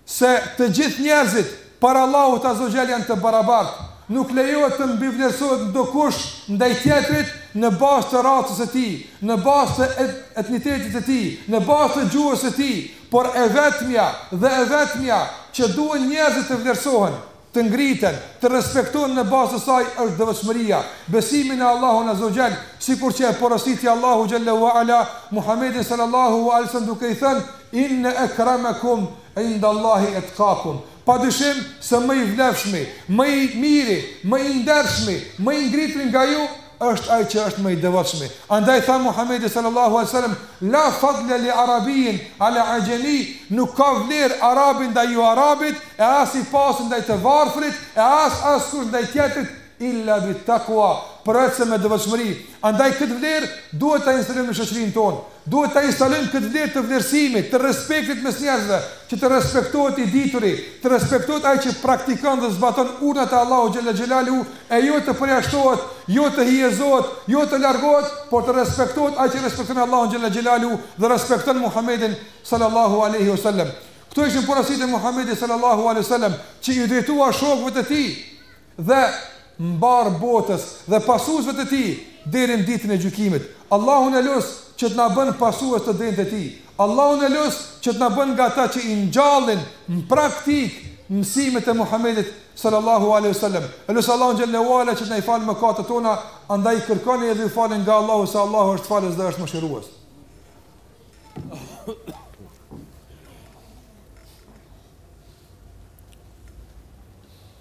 Se të gjithë njerëzit para Allahut azza wa jall janë të barabartë, nuk lejohet të mbivlerësohet ndokush ndaj tjetrit në bazë të racës së tij, në bazë të etnitetit të tij, në bazë të gjuhës së tij, por e vetmja dhe e vetmja që duhen njerëzit të vlerësohen, të ngriten, të respektohen në bazë të saj është devotshmëria, besimi në Allahun azza wa jall, sikur që e porositi Allahu xhalla ua ala Muhammedin sallallahu alejhi ve sellem duke i thënë, Inne ekramakum indallahi etkakum, Padyshim se më i vlefshmi, më i miri, më i ndershmi, më i ngrituri nga ju, është ai që është më i devotshmi. Andaj tha Muhamedi sallallahu alaihi wasallam, la fadla li arabiyyin ala ajami, nuk ka vlerë arabi ndaj joarabit, e as i pasuri ndaj të varfrit, e as askush ndaj tjetrit illa bit taqwa, përveçse me devotshmëri. Andaj këtë vlerë duhet ta instalojmë në shoqërinë tonë. Duhet ta instalojmë këtë vlerë të vlerësimit, të respektit mes njerëzve, që të respektohet i dituri, të respektohet ai që praktikon dhe zbaton urdhrat e Allahut xhelle xhelaluhu e jo të përjashtohet, jo të hijezohet, jo të largohet, por të respektohet ai që respekton Allahun xhelle xhelaluhu dhe respekton Muhamedin sallallahu alejhi o selem. Këto ishin porositë e Muhamedit sallallahu alejhi o selem, që iu drejtua shokëve të tij. dhe mbarë botës dhe pasuesve të tij deri në ditën e gjykimit. Allahun e lus që të na bën pasues të denjtë të tij. Allahun e lus që të na bën nga ata që i ngjallin në praktikë mësimet e Muhamedit sallallahu alejhi dhe selam. E lus Allahun xhelle uala që të na i falë mëkatet tona, andaj kërkoni edhe ju falje nga Allahu se Allahu është falës dhe është mëshirues.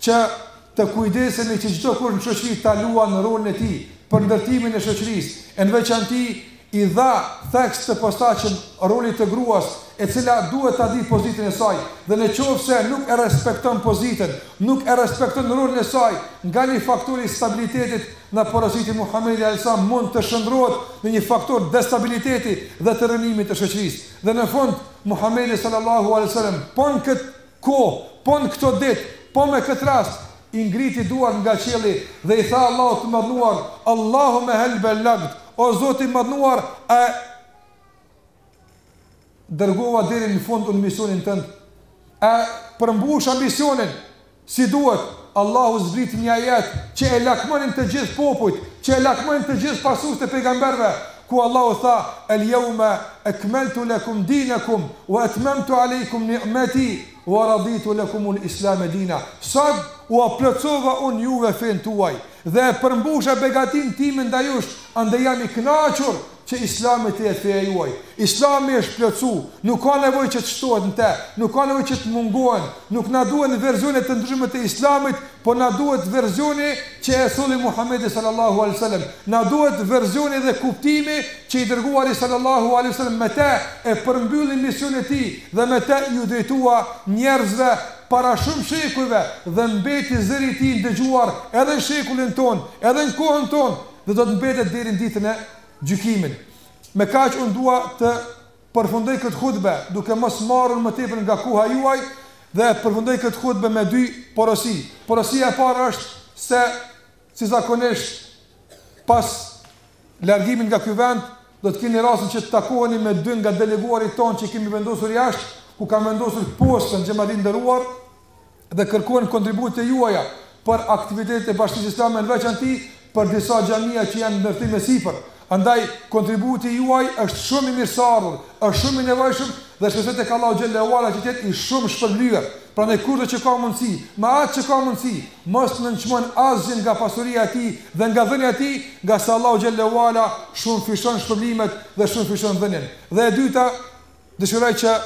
që të kujdesemi që çdokush në shoqëri ta luan rolin e tij për ndërtimin e shoqërisë, e në veçanti i dha theks të posaçëm rolit të gruas, e cila duhet ta dijë pozitën e saj dhe në qoftë se nuk e respekton pozitën, nuk e respekton rolin e saj, nga një faktor i stabilitetit na porositi Muhamedi alaihi selam mund të shndërrohet në një faktor destabiliteti dhe të rrënimit të shoqërisë. Dhe në fund, Muhamedi sallallahu alaihi wasallam po në këtë kohë, po në këto ditë, po me këtë rast, i ngriti duart nga qielli dhe i tha Allahut të Madhënuar, Allahume hel bellagt, O Zot i Madhënuar, a e dërgova deri në fund unë misionin tënd? A e përmbusha misionin si duhet? Allahu zbriti një ajet që e lakmonin të gjithë popujt, që e lakmonin të gjithë pasuesit e pejgamberëve, ku Allahu tha, El jeume ekmeltu lekum dinekum wa etmemtu alejkum ni'meti wa raditu lekumul islame dina, sot ua plotësova unë juve fenë tuaj dhe e përmbusha begatinë time ndaj jush, andaj jam i kënaqur që Islami të jetë feja juaj. Islami është plotësu, nuk ka nevojë që të shtohet në te, nuk ka nevojë që të mungohen, nuk na duhen versione të ndryshme të Islamit por na duhet versioni që e solli Muhamedi sallallahu alejhi dhe selem, na duhet versioni dhe kuptimi që i dërguari sallallahu alejhi dhe selem me të e përmbylli misionin e tij dhe me të iu drejtua njerëzve para shumë shekujve dhe mbeti zëri i tij i ndëgjuar edhe në shekullin tonë, edhe në kohën tonë dhe do të mbetet deri në ditën e gjykimit. Me kaq unë dua të përfundoj këtë hutbe duke mos marrur më tepër nga koha juaj dhe e përfundoj këtë hutbe me dy porosi. Porosia e parë është se, si zakonisht, pas largimit nga ky vend, do të keni rastin që të takoheni me dy nga të deleguarit tonë që i kemi vendosur jashtë, ku kanë vendosur postën xhemat i nderuar, dhe kërkohen kontributet e juaja për aktivitetet e Bashkësisë Islame në veçanti për disa xhamia që janë në ndërtim e sipër. Andaj kontributi juaj është shumë i mirëseardhur, është shumë i nevojshëm dhe shpresoj tek Allahu xhalla uala që të jetë i shumë shpërblyer. Prandaj kushdo që ka mundësi, me atë që ka mundësi, mos të nënçmon asgjë nga pasuria e tij dhe nga dhënia e tij, ngase Allahu xhalla uala shumëfishon shpërblimet dhe shumëfishon dhënien. Dhe e dyta, dëshiroj që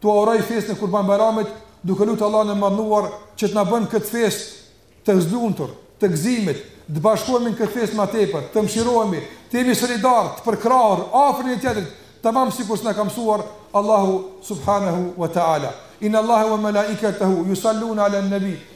T'ua uroj festën e Kurban Bajramit, duke lutë Allahun e Madhënuar që të na bën këtë festë të lumtur, të gëzimit, të bashkohemi në këtë festë ma tepër, të mshirohemi, të jemi solidarë, të përkrahur, afër njëri tjetrit, tamam sikur s'na ka mësuar Allahu subhanehu wa ta'ala. Inna Allahe wa melaiketehu, yusalluna ala nabi,